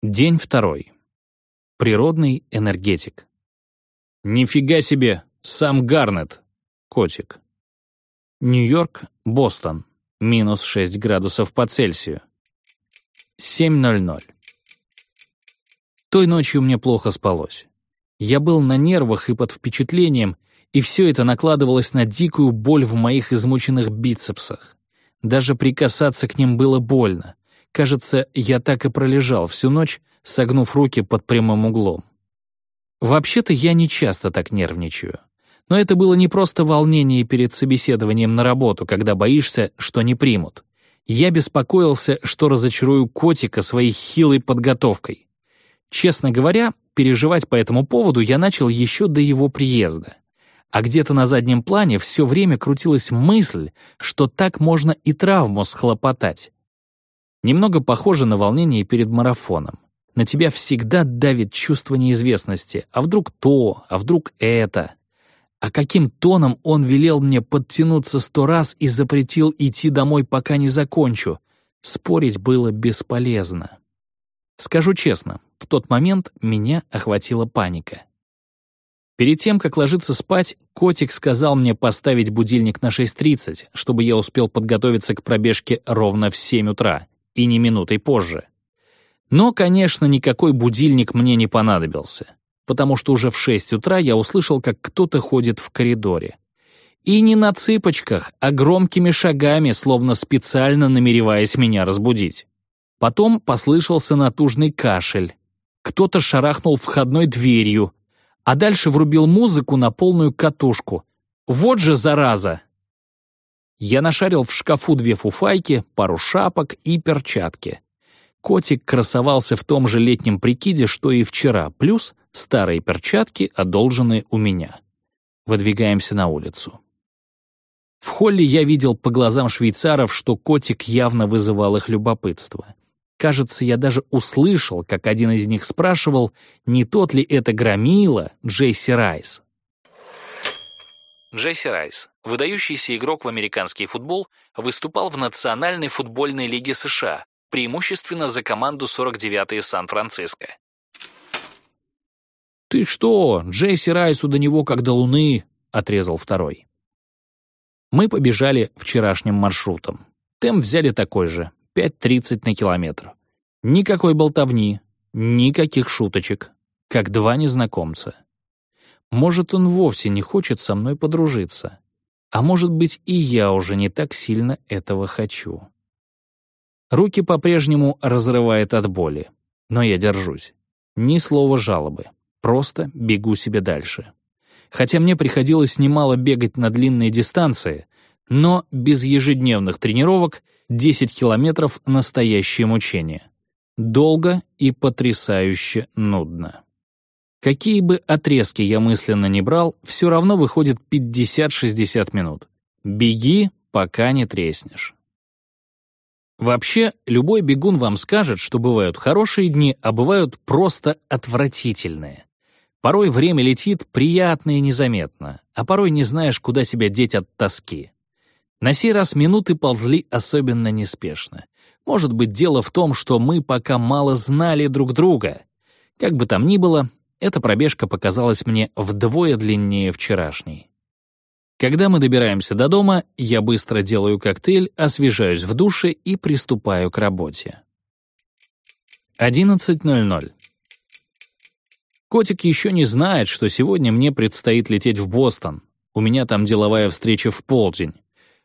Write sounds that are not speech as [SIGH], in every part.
День второй. Природный энергетик. Нифига себе, сам Гарнет. Котик. Нью-Йорк, Бостон. Минус 6 градусов по Цельсию. 7.00. Той ночью мне плохо спалось. Я был на нервах и под впечатлением, и все это накладывалось на дикую боль в моих измученных бицепсах. Даже прикасаться к ним было больно. Кажется, я так и пролежал всю ночь, согнув руки под прямым углом. Вообще-то я не часто так нервничаю. Но это было не просто волнение перед собеседованием на работу, когда боишься, что не примут. Я беспокоился, что разочарую котика своей хилой подготовкой. Честно говоря, переживать по этому поводу я начал еще до его приезда. А где-то на заднем плане все время крутилась мысль, что так можно и травму схлопотать. Немного похоже на волнение перед марафоном. На тебя всегда давит чувство неизвестности. А вдруг то, а вдруг это? А каким тоном он велел мне подтянуться сто раз и запретил идти домой, пока не закончу? Спорить было бесполезно. Скажу честно, в тот момент меня охватила паника. Перед тем, как ложиться спать, котик сказал мне поставить будильник на 6.30, чтобы я успел подготовиться к пробежке ровно в 7 утра и не минутой позже. Но, конечно, никакой будильник мне не понадобился, потому что уже в 6 утра я услышал, как кто-то ходит в коридоре. И не на цыпочках, а громкими шагами, словно специально намереваясь меня разбудить. Потом послышался натужный кашель. Кто-то шарахнул входной дверью, а дальше врубил музыку на полную катушку. Вот же зараза! Я нашарил в шкафу две фуфайки, пару шапок и перчатки. Котик красовался в том же летнем прикиде, что и вчера, плюс старые перчатки, одолженные у меня. Выдвигаемся на улицу. В холле я видел по глазам швейцаров, что котик явно вызывал их любопытство. Кажется, я даже услышал, как один из них спрашивал, не тот ли это громила Джейси Райс. Джесси Райс, выдающийся игрок в американский футбол, выступал в Национальной футбольной лиге США, преимущественно за команду 49-й Сан-Франциско. «Ты что, Джесси Райсу до него как до луны!» — отрезал второй. Мы побежали вчерашним маршрутом. Темп взяли такой же — 5.30 на километр. Никакой болтовни, никаких шуточек, как два незнакомца. Может, он вовсе не хочет со мной подружиться. А может быть, и я уже не так сильно этого хочу. Руки по-прежнему разрывает от боли, но я держусь. Ни слова жалобы, просто бегу себе дальше. Хотя мне приходилось немало бегать на длинные дистанции, но без ежедневных тренировок 10 километров — настоящее мучение. Долго и потрясающе нудно. Какие бы отрезки я мысленно не брал, все равно выходит 50-60 минут. Беги, пока не треснешь. Вообще, любой бегун вам скажет, что бывают хорошие дни, а бывают просто отвратительные. Порой время летит приятно и незаметно, а порой не знаешь, куда себя деть от тоски. На сей раз минуты ползли особенно неспешно. Может быть, дело в том, что мы пока мало знали друг друга. Как бы там ни было, эта пробежка показалась мне вдвое длиннее вчерашней. Когда мы добираемся до дома, я быстро делаю коктейль, освежаюсь в душе и приступаю к работе. 11.00. Котик еще не знает, что сегодня мне предстоит лететь в Бостон. У меня там деловая встреча в полдень.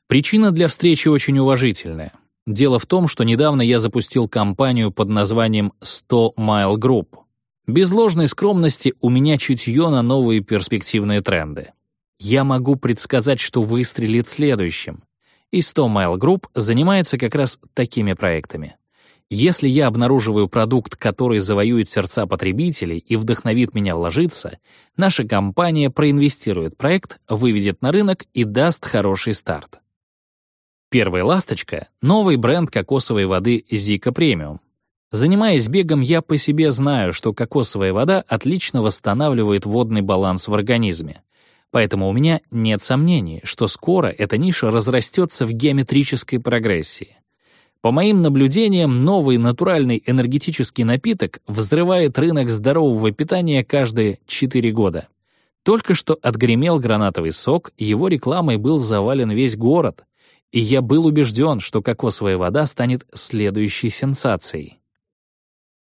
Причина для встречи очень уважительная. Дело в том, что недавно я запустил кампанию под названием «100 Mile Group». Без ложной скромности у меня чутье на новые перспективные тренды. Я могу предсказать, что выстрелит следующим. И 100 Mile Group занимается как раз такими проектами. Если я обнаруживаю продукт, который завоюет сердца потребителей и вдохновит меня вложиться, наша компания проинвестирует проект, выведет на рынок и даст хороший старт. Первая ласточка — новый бренд кокосовой воды Zika Premium, Занимаясь бегом, я по себе знаю, что кокосовая вода отлично восстанавливает водный баланс в организме. Поэтому у меня нет сомнений, что скоро эта ниша разрастется в геометрической прогрессии. По моим наблюдениям, новый натуральный энергетический напиток взрывает рынок здорового питания каждые 4 года. Только что отгремел гранатовый сок, его рекламой был завален весь город, и я был убежден, что кокосовая вода станет следующей сенсацией.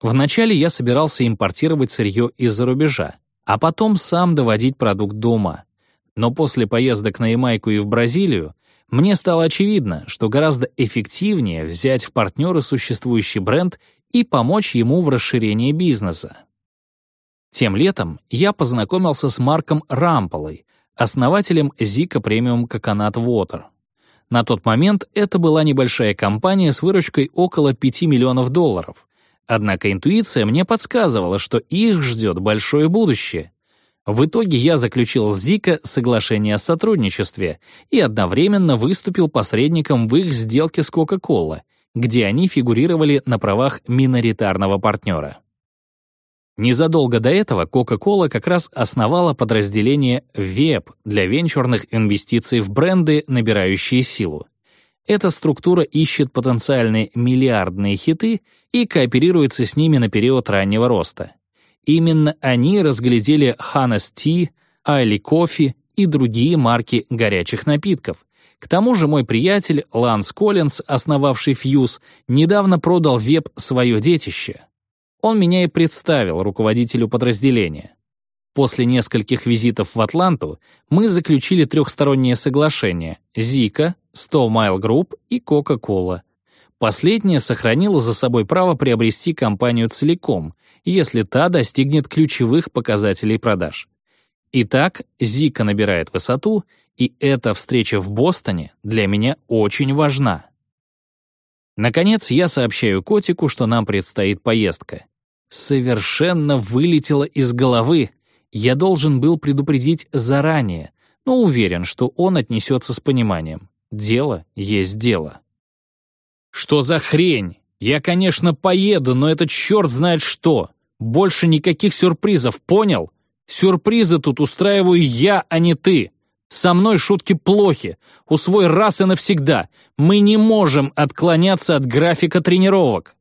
Вначале я собирался импортировать сырье из-за рубежа, а потом сам доводить продукт до ума. Но после поездок на Ямайку и в Бразилию мне стало очевидно, что гораздо эффективнее взять в партнеры существующий бренд и помочь ему в расширении бизнеса. Тем летом я познакомился с Марком Рамполой, основателем Zika Premium Coconut Water. На тот момент это была небольшая компания с выручкой около 5 миллионов долларов. Однако интуиция мне подсказывала, что их ждет большое будущее. В итоге я заключил с Zika соглашение о сотрудничестве и одновременно выступил посредником в их сделке с Coca-Cola, где они фигурировали на правах миноритарного партнера. Незадолго до этого Coca-Cola как раз основала подразделение VEB для венчурных инвестиций в бренды, набирающие силу. Эта структура ищет потенциальные миллиардные хиты и кооперируется с ними на период раннего роста. Именно они разглядели Hannes Tea, Айли Кофе и другие марки горячих напитков. К тому же мой приятель Ланс Коллинз, основавший Fuse, недавно продал веб свое детище — он меня и представил руководителю подразделения. После нескольких визитов в Атланту мы заключили трехстороннее соглашение Zika, 100 Mile Group и Coca-Cola. Последняя сохранила за собой право приобрести компанию целиком, если та достигнет ключевых показателей продаж. Итак, Zika набирает высоту, и эта встреча в Бостоне для меня очень важна. Наконец, я сообщаю котику, что нам предстоит поездка. Совершенно вылетело из головы. Я должен был предупредить заранее, но уверен, что он отнесется с пониманием. Дело есть дело. «Что за хрень? Я, конечно, поеду, но это черт знает что. Больше никаких сюрпризов, понял? Сюрпризы тут устраиваю я, а не ты. Со мной шутки плохи. Усвой раз и навсегда. Мы не можем отклоняться от графика тренировок.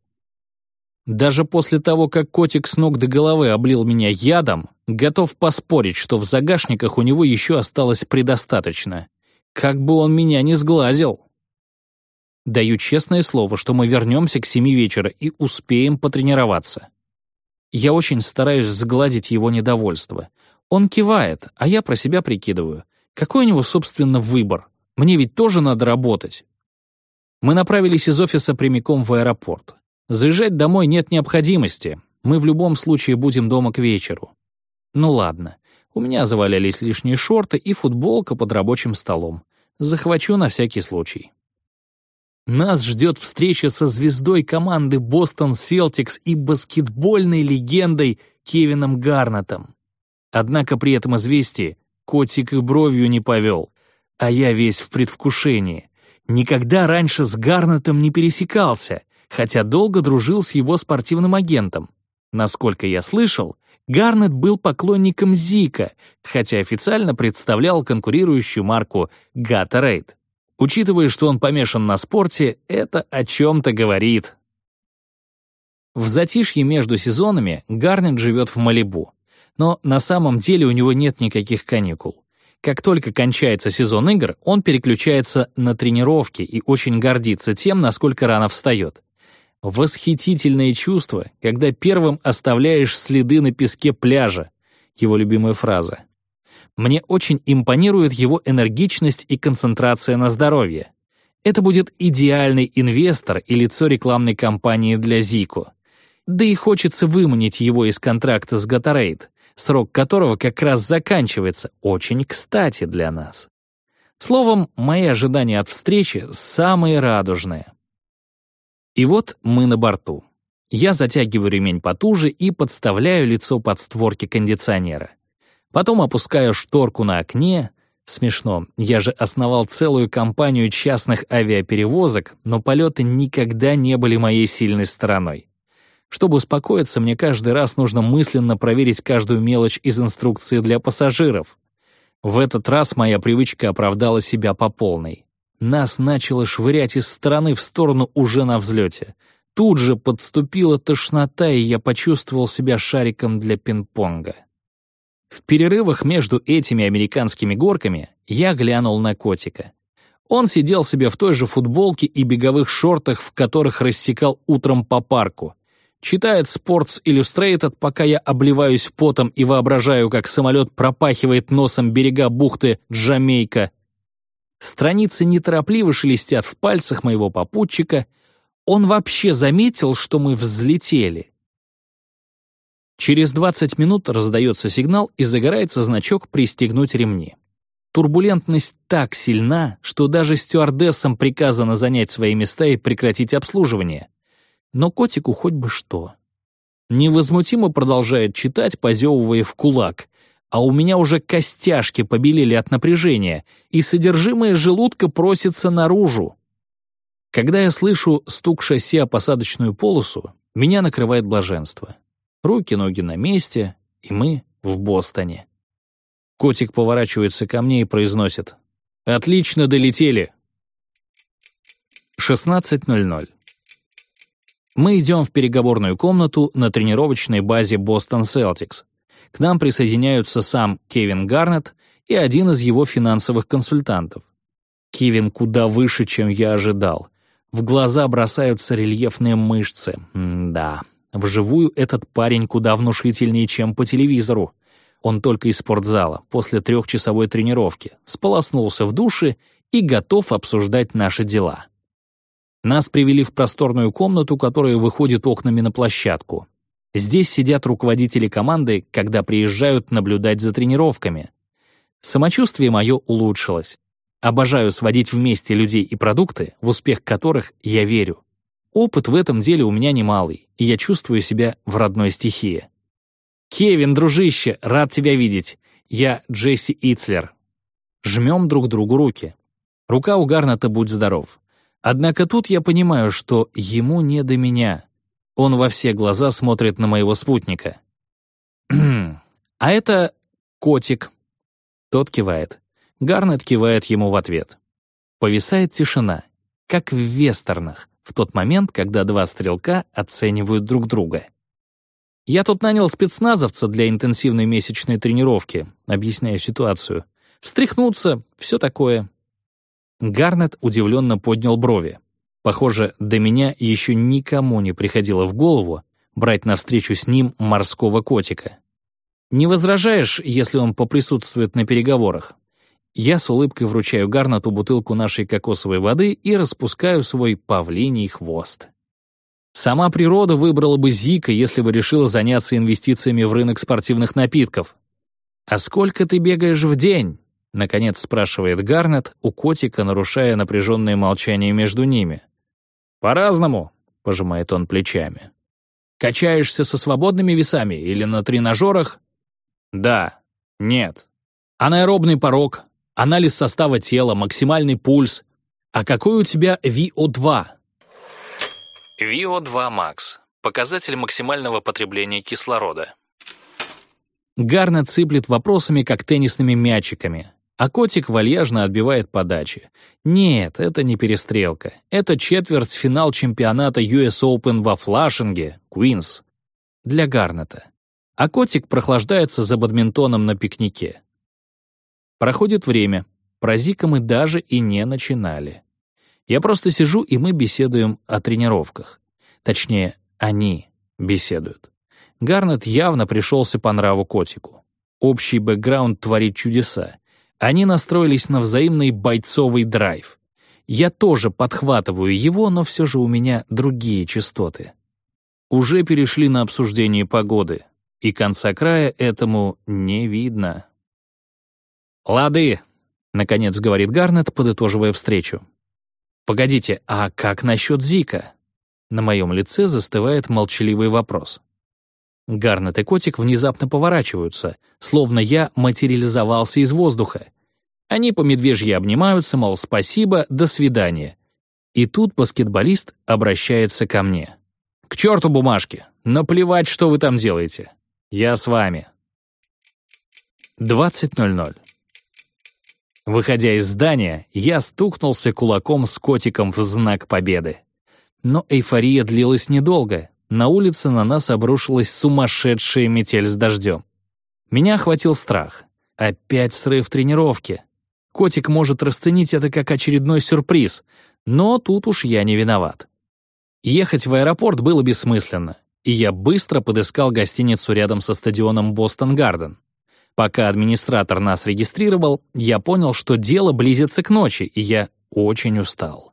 Даже после того, как котик с ног до головы облил меня ядом, готов поспорить, что в загашниках у него еще осталось предостаточно. Как бы он меня не сглазил. Даю честное слово, что мы вернемся к семи вечера и успеем потренироваться. Я очень стараюсь сгладить его недовольство. Он кивает, а я про себя прикидываю. Какой у него, собственно, выбор? Мне ведь тоже надо работать. Мы направились из офиса прямиком в аэропорт. Заезжать домой нет необходимости. Мы в любом случае будем дома к вечеру. Ну ладно. У меня завалялись лишние шорты и футболка под рабочим столом. Захвачу на всякий случай. Нас ждет встреча со звездой команды Бостон Селтикс и баскетбольной легендой Кевином Гарнетом. Однако при этом известии Котик и бровью не повел, а я весь в предвкушении. Никогда раньше с Гарнетом не пересекался, хотя долго дружил с его спортивным агентом. Насколько я слышал, Гарнет был поклонником Зика, хотя официально представлял конкурирующую марку Gatorade. Учитывая, что он помешан на спорте, это о чем-то говорит. В затишье между сезонами Гарнет живет в Малибу но на самом деле у него нет никаких каникул. Как только кончается сезон игр, он переключается на тренировки и очень гордится тем, насколько рано встает. Восхитительное чувство, когда первым оставляешь следы на песке пляжа, его любимая фраза. Мне очень импонирует его энергичность и концентрация на здоровье. Это будет идеальный инвестор и лицо рекламной кампании для Зико. Да и хочется выманить его из контракта с Gatorade, срок которого как раз заканчивается, очень кстати для нас. Словом, мои ожидания от встречи самые радужные. И вот мы на борту. Я затягиваю ремень потуже и подставляю лицо под створки кондиционера. Потом опускаю шторку на окне. Смешно, я же основал целую компанию частных авиаперевозок, но полеты никогда не были моей сильной стороной. Чтобы успокоиться, мне каждый раз нужно мысленно проверить каждую мелочь из инструкции для пассажиров. В этот раз моя привычка оправдала себя по полной. Нас начало швырять из стороны в сторону уже на взлете. Тут же подступила тошнота, и я почувствовал себя шариком для пинг-понга. В перерывах между этими американскими горками я глянул на котика. Он сидел себе в той же футболке и беговых шортах, в которых рассекал утром по парку. Читает Sports Illustrated, пока я обливаюсь потом и воображаю, как самолет пропахивает носом берега бухты Джамейка. Страницы неторопливо шелестят в пальцах моего попутчика. Он вообще заметил, что мы взлетели. Через 20 минут раздается сигнал и загорается значок «Пристегнуть ремни». Турбулентность так сильна, что даже стюардессам приказано занять свои места и прекратить обслуживание. Но котику хоть бы что. Невозмутимо продолжает читать, позевывая в кулак, а у меня уже костяшки побелели от напряжения, и содержимое желудка просится наружу. Когда я слышу стук шасси о посадочную полосу, меня накрывает блаженство. Руки-ноги на месте, и мы в Бостоне. Котик поворачивается ко мне и произносит «Отлично долетели!» 16.00 Мы идем в переговорную комнату на тренировочной базе Бостон Селтикс. К нам присоединяются сам Кевин Гарнетт и один из его финансовых консультантов. Кевин куда выше, чем я ожидал. В глаза бросаются рельефные мышцы. М да, Вживую этот парень куда внушительнее, чем по телевизору. Он только из спортзала, после трехчасовой тренировки, сполоснулся в душе и готов обсуждать наши дела. Нас привели в просторную комнату, которая выходит окнами на площадку. Здесь сидят руководители команды, когда приезжают наблюдать за тренировками. Самочувствие мое улучшилось. Обожаю сводить вместе людей и продукты, в успех которых я верю. Опыт в этом деле у меня немалый, и я чувствую себя в родной стихии. «Кевин, дружище, рад тебя видеть. Я Джесси Ицлер». Жмем друг другу руки. Рука у Гарната «Будь здоров». Однако тут я понимаю, что ему не до меня. Он во все глаза смотрит на моего спутника. [CLEARS THROAT] «А это котик». Тот кивает. Гарнет кивает ему в ответ. Повисает тишина, как в вестернах, в тот момент, когда два стрелка оценивают друг друга. «Я тут нанял спецназовца для интенсивной месячной тренировки», объясняю ситуацию. «Встряхнуться, все такое». Гарнет удивленно поднял брови. Похоже, до меня еще никому не приходило в голову брать навстречу с ним морского котика. «Не возражаешь, если он поприсутствует на переговорах?» Я с улыбкой вручаю Гарнату бутылку нашей кокосовой воды и распускаю свой павлиний хвост. Сама природа выбрала бы Зика, если бы решила заняться инвестициями в рынок спортивных напитков. «А сколько ты бегаешь в день?» — наконец спрашивает Гарнет у котика, нарушая напряженное молчание между ними. «По-разному», — пожимает он плечами. «Качаешься со свободными весами или на тренажерах?» «Да», «нет». «Анаэробный порог, анализ состава тела, максимальный пульс. А какой у тебя VO2? VO2 Max – показатель максимального потребления кислорода. Гарнет сыплет вопросами, как теннисными мячиками, а котик вальяжно отбивает подачи. Нет, это не перестрелка. Это четвертьфинал чемпионата US Open во Флашинге, Куинс. Для Гарнета. А котик прохлаждается за бадминтоном на пикнике. Проходит время. Про Зика мы даже и не начинали. Я просто сижу, и мы беседуем о тренировках. Точнее, они беседуют. Гарнет явно пришелся по нраву котику. Общий бэкграунд творит чудеса. Они настроились на взаимный бойцовый драйв. Я тоже подхватываю его, но все же у меня другие частоты. Уже перешли на обсуждение погоды, и конца края этому не видно. «Лады», — наконец говорит Гарнет, подытоживая встречу. «Погодите, а как насчет Зика?» На моем лице застывает молчаливый вопрос. Гарнет и котик внезапно поворачиваются, словно я материализовался из воздуха. Они по медвежьи обнимаются, мол, спасибо, до свидания. И тут баскетболист обращается ко мне. «К черту бумажки! Наплевать, что вы там делаете! Я с вами!» 20.00 Выходя из здания, я стукнулся кулаком с котиком в знак победы. Но эйфория длилась недолго. На улице на нас обрушилась сумасшедшая метель с дождем. Меня охватил страх. Опять срыв тренировки. Котик может расценить это как очередной сюрприз, но тут уж я не виноват. Ехать в аэропорт было бессмысленно, и я быстро подыскал гостиницу рядом со стадионом Бостон Гарден. Пока администратор нас регистрировал, я понял, что дело близится к ночи, и я очень устал.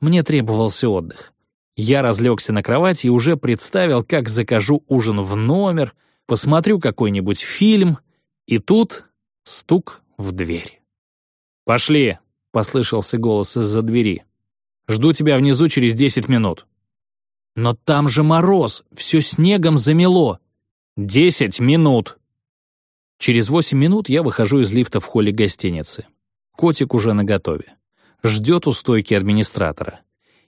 Мне требовался отдых. Я разлегся на кровати и уже представил, как закажу ужин в номер, посмотрю какой-нибудь фильм, и тут стук в дверь. «Пошли!» — послышался голос из-за двери. «Жду тебя внизу через десять минут». «Но там же мороз, все снегом замело». «Десять минут!» Через восемь минут я выхожу из лифта в холле гостиницы. Котик уже наготове. Ждет у стойки администратора.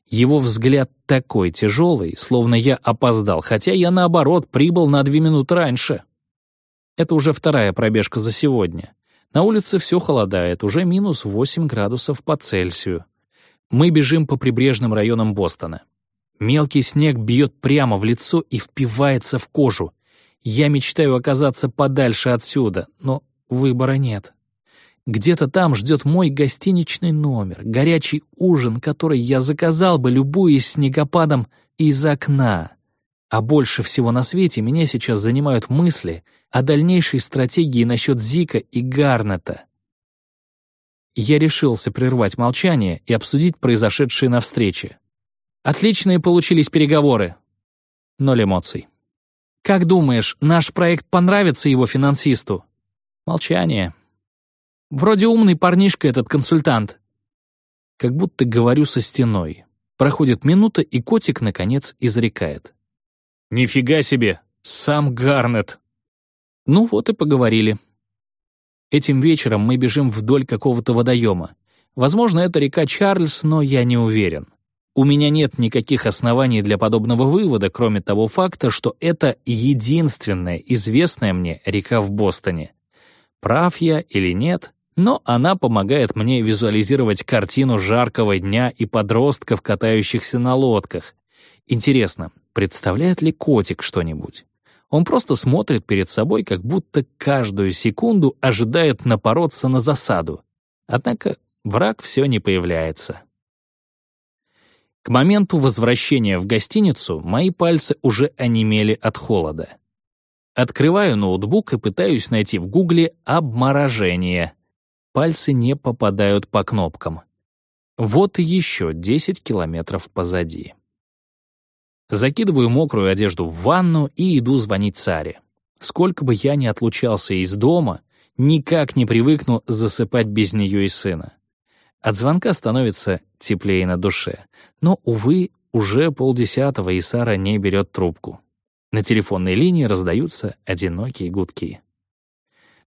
Его взгляд такой тяжелый, словно я опоздал, хотя я, наоборот, прибыл на две минуты раньше. Это уже вторая пробежка за сегодня. На улице все холодает, уже минус 8 градусов по Цельсию. Мы бежим по прибрежным районам Бостона. Мелкий снег бьет прямо в лицо и впивается в кожу. Я мечтаю оказаться подальше отсюда, но выбора нет. Где-то там ждет мой гостиничный номер, горячий ужин, который я заказал бы, любуясь снегопадом из окна. А больше всего на свете меня сейчас занимают мысли о дальнейшей стратегии насчет Зика и Гарнета. Я решился прервать молчание и обсудить произошедшее на встрече. Отличные получились переговоры. Ноль эмоций. «Как думаешь, наш проект понравится его финансисту?» Молчание. Вроде умный парнишка этот консультант. Как будто говорю со стеной. Проходит минута, и котик, наконец, изрекает. «Нифига себе! Сам Гарнет!» Ну вот и поговорили. Этим вечером мы бежим вдоль какого-то водоема. Возможно, это река Чарльз, но я не уверен. У меня нет никаких оснований для подобного вывода, кроме того факта, что это единственная известная мне река в Бостоне. Прав я или нет, но она помогает мне визуализировать картину жаркого дня и подростков, катающихся на лодках. Интересно, представляет ли котик что-нибудь? Он просто смотрит перед собой, как будто каждую секунду ожидает напороться на засаду. Однако враг все не появляется. К моменту возвращения в гостиницу мои пальцы уже онемели от холода. Открываю ноутбук и пытаюсь найти в гугле «обморожение», пальцы не попадают по кнопкам. Вот еще 10 километров позади. Закидываю мокрую одежду в ванну и иду звонить Саре. Сколько бы я ни отлучался из дома, никак не привыкну засыпать без нее и сына. От звонка становится теплее на душе. Но, увы, уже полдесятого, и Сара не берет трубку. На телефонной линии раздаются одинокие гудки.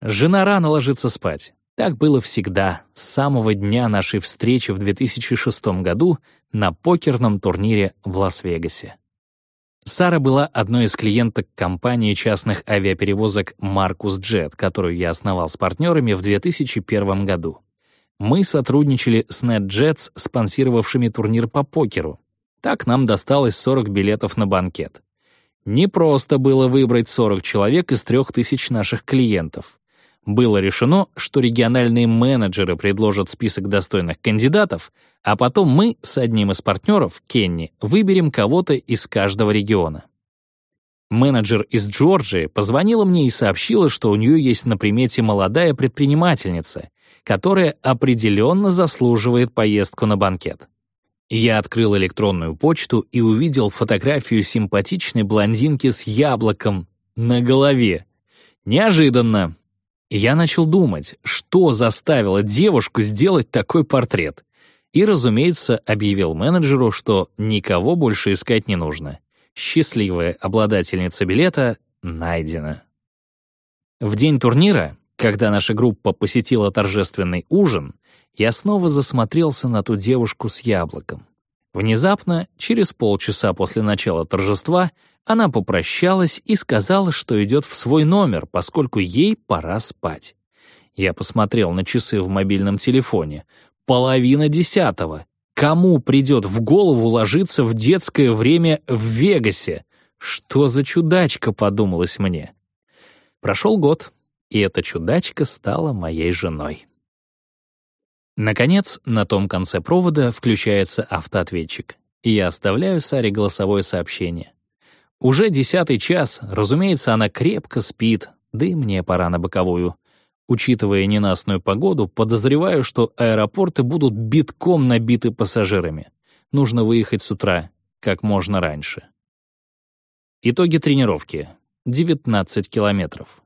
Жена рано ложится спать. Так было всегда, с самого дня нашей встречи в 2006 году на покерном турнире в Лас-Вегасе. Сара была одной из клиенток компании частных авиаперевозок Marcus Jet, которую я основал с партнерами в 2001 году. Мы сотрудничали с NetJets, спонсировавшими турнир по покеру. Так нам досталось 40 билетов на банкет. Не просто было выбрать 40 человек из 3000 наших клиентов. Было решено, что региональные менеджеры предложат список достойных кандидатов, а потом мы с одним из партнеров, Кенни, выберем кого-то из каждого региона. Менеджер из Джорджии позвонила мне и сообщила, что у нее есть на примете молодая предпринимательница, которая определенно заслуживает поездку на банкет. Я открыл электронную почту и увидел фотографию симпатичной блондинки с яблоком на голове. Неожиданно, я начал думать, что заставило девушку сделать такой портрет. И, разумеется, объявил менеджеру, что никого больше искать не нужно. Счастливая обладательница билета найдена. В день турнира, когда наша группа посетила торжественный ужин, я снова засмотрелся на ту девушку с яблоком. Внезапно, через полчаса после начала торжества, она попрощалась и сказала, что идет в свой номер, поскольку ей пора спать. Я посмотрел на часы в мобильном телефоне. Половина десятого. Кому придет в голову ложиться в детское время в Вегасе? Что за чудачка, подумалось мне. Прошел год, и эта чудачка стала моей женой. Наконец, на том конце провода включается автоответчик, и я оставляю Саре голосовое сообщение. Уже десятый час, разумеется, она крепко спит, да и мне пора на боковую. Учитывая ненастную погоду, подозреваю, что аэропорты будут битком набиты пассажирами. Нужно выехать с утра, как можно раньше. Итоги тренировки. 19 километров.